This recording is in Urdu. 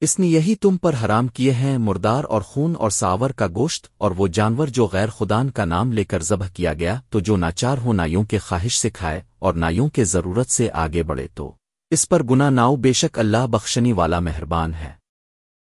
اس نے یہی تم پر حرام کیے ہیں، مردار اور خون اور ساور کا گوشت، اور وہ جانور جو غیر خدان کا نام لے کر ذبح کیا گیا، تو جو ناچار ہو نایوں کے خواہش سے کھائے، اور نایوں کے ضرورت سے آگے بڑھے تو۔ اس پر گنا ناؤ بے شک اللہ بخشنی والا مہربان ہے۔